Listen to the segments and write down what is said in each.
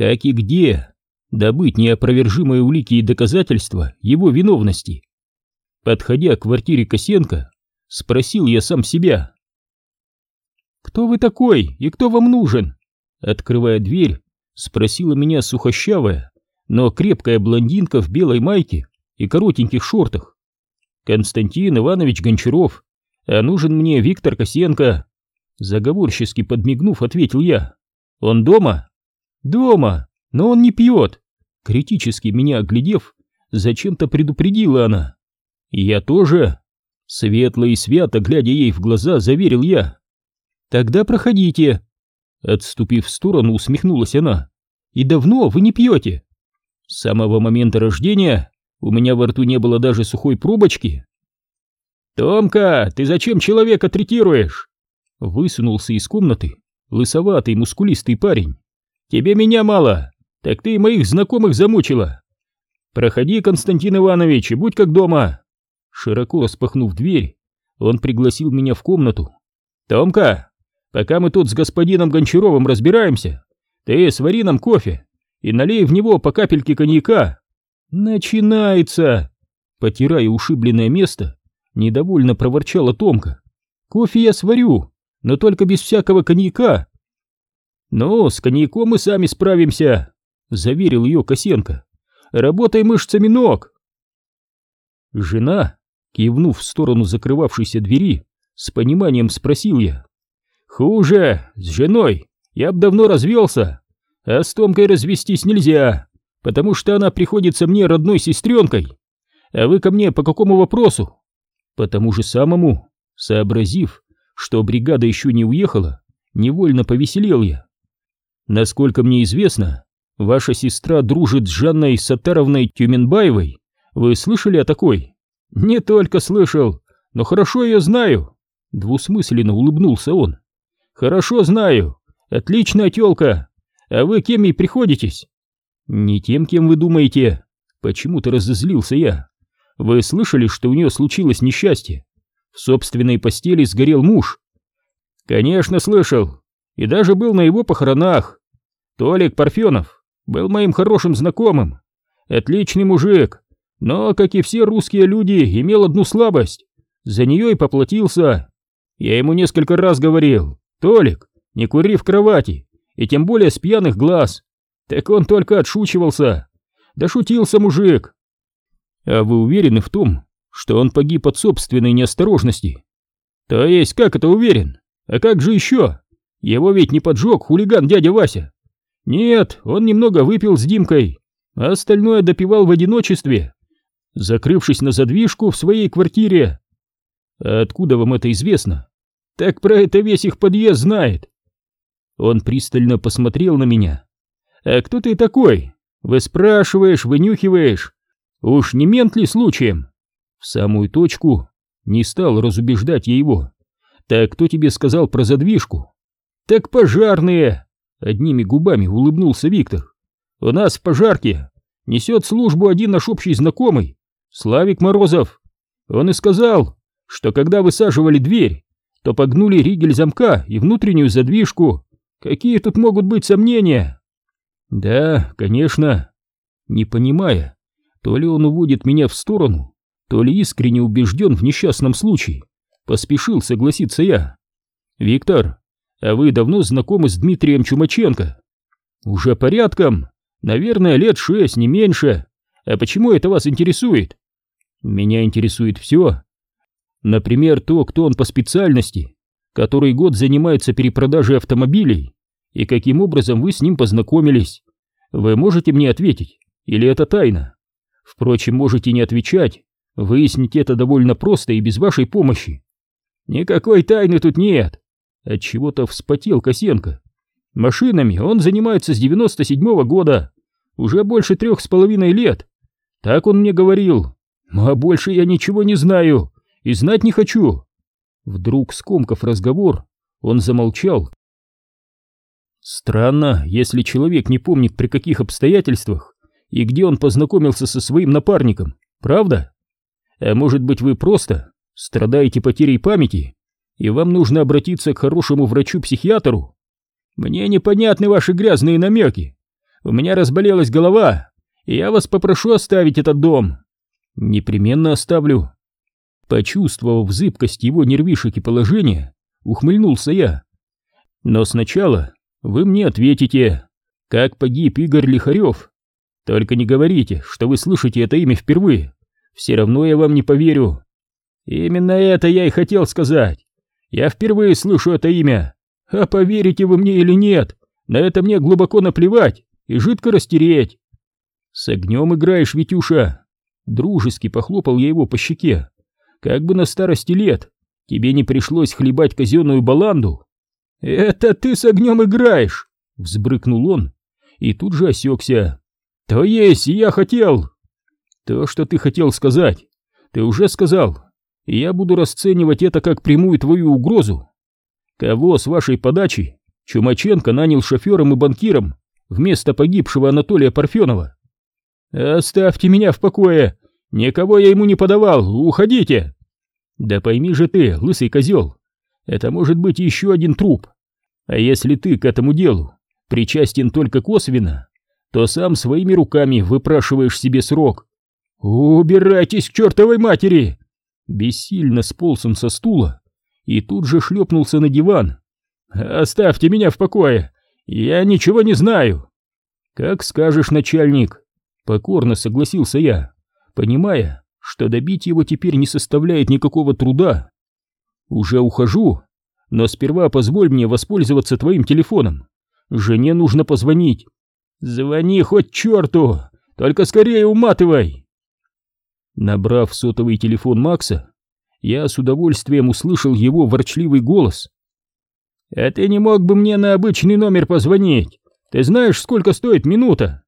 Как и где добыть неопровержимые улики и доказательства его виновности? Подходя к квартире Косенко, спросил я сам себя. «Кто вы такой и кто вам нужен?» Открывая дверь, спросила меня сухощавая, но крепкая блондинка в белой майке и коротеньких шортах. «Константин Иванович Гончаров, а нужен мне Виктор Косенко», заговорчески подмигнув, ответил я. «Он дома?» «Дома, но он не пьет», критически меня оглядев, зачем-то предупредила она. «Я тоже», светло и свято, глядя ей в глаза, заверил я. «Тогда проходите». Отступив в сторону, усмехнулась она. «И давно вы не пьете?» «С самого момента рождения у меня во рту не было даже сухой пробочки». «Томка, ты зачем человека третируешь?» Высунулся из комнаты лысоватый мускулистый парень. «Тебе меня мало, так ты и моих знакомых замучила. Проходи, Константин Иванович, и будь как дома». Широко распахнув дверь, он пригласил меня в комнату. «Томка, пока мы тут с господином Гончаровым разбираемся, ты свари нам кофе и налей в него по капельке коньяка». «Начинается!» Потирая ушибленное место, недовольно проворчала Томка. «Кофе я сварю, но только без всякого коньяка». «Ну, с коньяком мы сами справимся», — заверил ее Косенко. «Работай мышцами ног». Жена Кивнув в сторону закрывавшейся двери, с пониманием спросил я. «Хуже, с женой, я б давно развелся, а с Томкой развестись нельзя, потому что она приходится мне родной сестренкой. А вы ко мне по какому вопросу?» «По тому же самому», сообразив, что бригада еще не уехала, невольно повеселел я. «Насколько мне известно, ваша сестра дружит с Жанной Сатаровной Тюменбаевой. Вы слышали о такой?» «Не только слышал, но хорошо ее знаю», — двусмысленно улыбнулся он. «Хорошо знаю. Отличная тёлка. А вы кем ей приходитесь?» «Не тем, кем вы думаете». Почему-то разозлился я. «Вы слышали, что у нее случилось несчастье? В собственной постели сгорел муж». «Конечно, слышал. И даже был на его похоронах. Толик Парфенов был моим хорошим знакомым. Отличный мужик, но, как и все русские люди, имел одну слабость. За нее и поплатился. Я ему несколько раз говорил, «Толик, не кури в кровати, и тем более с пьяных глаз». Так он только отшучивался. Да шутился мужик. А вы уверены в том, что он погиб от собственной неосторожности? То есть, как это уверен? А как же еще? Его ведь не поджег хулиган дядя Вася. Нет, он немного выпил с Димкой, а остальное допивал в одиночестве закрывшись на задвижку в своей квартире. А откуда вам это известно? Так про это весь их подъезд знает. Он пристально посмотрел на меня. А кто ты такой? Вы спрашиваешь, вынюхиваешь. Уж не мент ли случаем? В самую точку не стал разубеждать я его. Так кто тебе сказал про задвижку? Так пожарные! Одними губами улыбнулся Виктор. У нас в пожарке несет службу один наш общий знакомый, Славик Морозов. Он и сказал, что когда высаживали дверь, то погнули ригель замка и внутреннюю задвижку. Какие тут могут быть сомнения? Да, конечно. Не понимая, то ли он уводит меня в сторону, то ли искренне убежден в несчастном случае, поспешил согласиться я. Виктор, а вы давно знакомы с Дмитрием Чумаченко? Уже порядком, наверное, лет шесть, не меньше. А почему это вас интересует? Меня интересует все. Например, то, кто он по специальности, который год занимается перепродажей автомобилей, и каким образом вы с ним познакомились. Вы можете мне ответить? Или это тайна? Впрочем, можете не отвечать. Выяснить это довольно просто и без вашей помощи. Никакой тайны тут нет. Отчего-то вспотел Косенко. Машинами он занимается с 97 -го года. Уже больше трех с половиной лет. Так он мне говорил. А больше я ничего не знаю и знать не хочу. Вдруг, скомкав разговор, он замолчал. Странно, если человек не помнит при каких обстоятельствах и где он познакомился со своим напарником, правда? А может быть вы просто страдаете потерей памяти, и вам нужно обратиться к хорошему врачу-психиатру? Мне непонятны ваши грязные намеки. У меня разболелась голова, и я вас попрошу оставить этот дом. Непременно оставлю. Почувствовав зыбкость его нервишек и положения, ухмыльнулся я. Но сначала вы мне ответите, как погиб Игорь Лихарев. Только не говорите, что вы слышите это имя впервые. Все равно я вам не поверю. Именно это я и хотел сказать. Я впервые слышу это имя. А поверите вы мне или нет, на это мне глубоко наплевать и жидко растереть. С огнем играешь, Витюша. Дружески похлопал я его по щеке. Как бы на старости лет тебе не пришлось хлебать казенную баланду. Это ты с огнем играешь, взбрыкнул он и тут же осекся. То есть я хотел. То, что ты хотел сказать, ты уже сказал, я буду расценивать это как прямую твою угрозу. Кого с вашей подачи Чумаченко нанял шофером и банкиром вместо погибшего Анатолия Парфенова? Оставьте меня в покое, никого я ему не подавал, уходите. Да пойми же ты, лысый козел, это может быть еще один труп. А если ты к этому делу причастен только косвенно, то сам своими руками выпрашиваешь себе срок. Убирайтесь к чертовой матери! Бессильно сполз он со стула и тут же шлепнулся на диван. «Оставьте меня в покое! Я ничего не знаю!» «Как скажешь, начальник!» Покорно согласился я, понимая, что добить его теперь не составляет никакого труда. «Уже ухожу, но сперва позволь мне воспользоваться твоим телефоном. Жене нужно позвонить». «Звони хоть черту, только скорее уматывай!» Набрав сотовый телефон Макса, я с удовольствием услышал его ворчливый голос. «А ты не мог бы мне на обычный номер позвонить? Ты знаешь, сколько стоит минута?»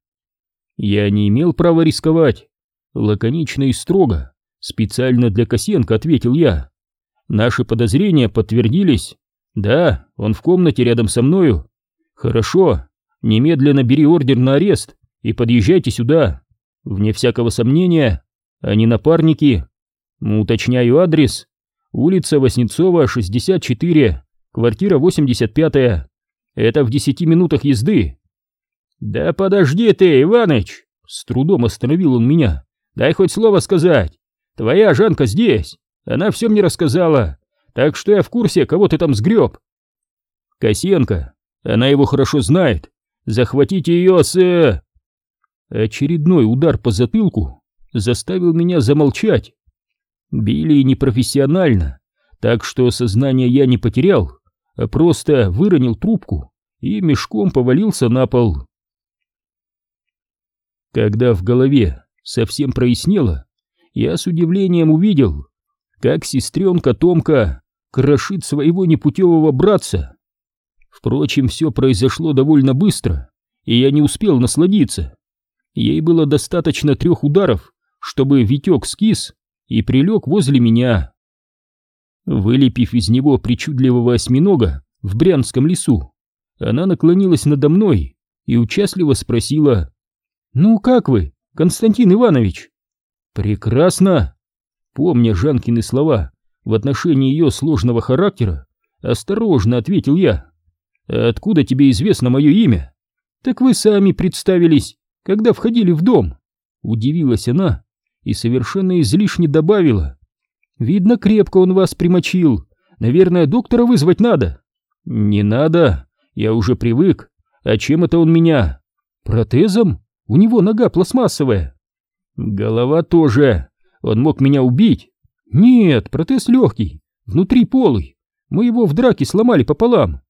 Я не имел права рисковать. Лаконично и строго, специально для Косенко ответил я. Наши подозрения подтвердились. Да, он в комнате рядом со мною. Хорошо, немедленно бери ордер на арест и подъезжайте сюда. Вне всякого сомнения, они напарники. Уточняю адрес. Улица Васнецова, 64, квартира 85. Это в 10 минутах езды. Да подожди ты, Иваныч! С трудом остановил он меня. Дай хоть слово сказать. Твоя Жанка здесь. Она все мне рассказала. Так что я в курсе, кого ты там сгреб. Косенко. Она его хорошо знает. Захватите ее с... Очередной удар по затылку заставил меня замолчать. Били непрофессионально, так что сознание я не потерял, а просто выронил трубку и мешком повалился на пол. Когда в голове совсем прояснело, я с удивлением увидел, как сестренка Томка крошит своего непутевого братца. Впрочем, все произошло довольно быстро, и я не успел насладиться. Ей было достаточно трех ударов, чтобы Витек скис и прилег возле меня. Вылепив из него причудливого осьминога в Брянском лесу, она наклонилась надо мной и участливо спросила «Ну как вы, Константин Иванович?» «Прекрасно!» Помня Жанкины слова в отношении ее сложного характера, осторожно ответил я. «Откуда тебе известно мое имя?» «Так вы сами представились, когда входили в дом!» Удивилась она и совершенно излишне добавила. «Видно, крепко он вас примочил. Наверное, доктора вызвать надо». «Не надо, я уже привык. А чем это он меня?» «Протезом? У него нога пластмассовая». «Голова тоже. Он мог меня убить». «Нет, протез легкий, внутри полый. Мы его в драке сломали пополам».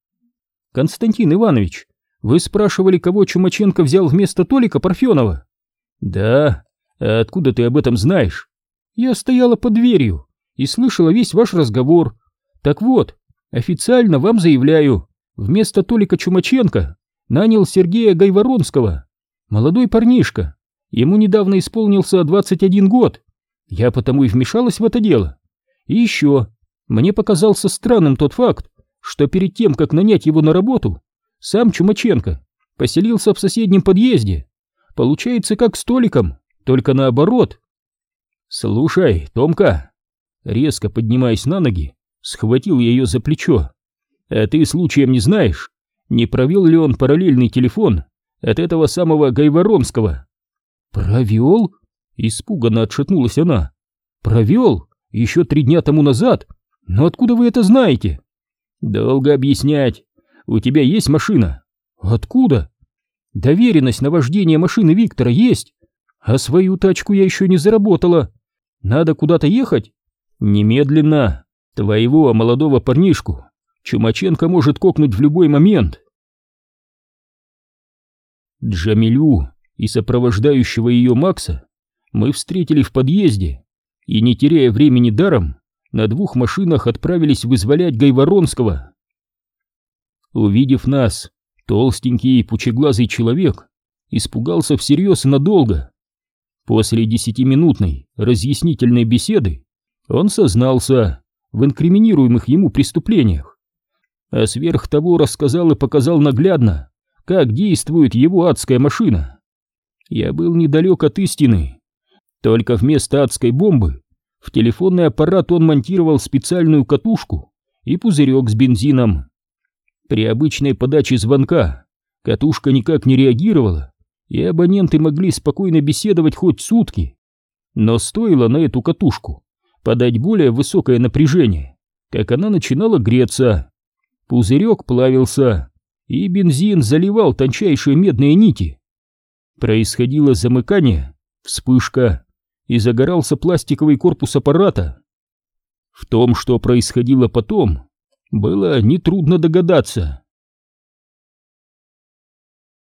«Константин Иванович, вы спрашивали, кого Чумаченко взял вместо Толика Парфенова?» «Да, откуда ты об этом знаешь? Я стояла под дверью и слышала весь ваш разговор. Так вот, официально вам заявляю, вместо Толика Чумаченко нанял Сергея Гайворонского. Молодой парнишка. Ему недавно исполнился 21 год. Я потому и вмешалась в это дело. И еще, мне показался странным тот факт, что перед тем, как нанять его на работу, сам Чумаченко поселился в соседнем подъезде. Получается, как с Толиком только наоборот. Слушай, Томка, резко поднимаясь на ноги, схватил ее за плечо. А ты случаем не знаешь, не провел ли он параллельный телефон от этого самого Гайворонского. Провел? Испуганно отшатнулась она. Провел? Еще три дня тому назад? Но откуда вы это знаете? Долго объяснять. У тебя есть машина? Откуда? Доверенность на вождение машины Виктора есть, а свою тачку я еще не заработала. Надо куда-то ехать? Немедленно. Твоего молодого парнишку Чумаченко может кокнуть в любой момент. Джамилю и сопровождающего ее Макса мы встретили в подъезде и, не теряя времени даром, на двух машинах отправились вызволять Гайворонского. Увидев нас, толстенький и пучеглазый человек испугался всерьез надолго. После десятиминутной разъяснительной беседы он сознался в инкриминируемых ему преступлениях, а сверх того рассказал и показал наглядно, как действует его адская машина. Я был недалек от истины. Только вместо адской бомбы в телефонный аппарат он монтировал специальную катушку и пузырек с бензином. При обычной подаче звонка катушка никак не реагировала, и абоненты могли спокойно беседовать хоть сутки. Но стоило на эту катушку подать более высокое напряжение, как она начинала греться. Пузырек плавился, и бензин заливал тончайшие медные нити. Происходило замыкание, вспышка, и загорался пластиковый корпус аппарата. В том, что происходило потом, было нетрудно догадаться.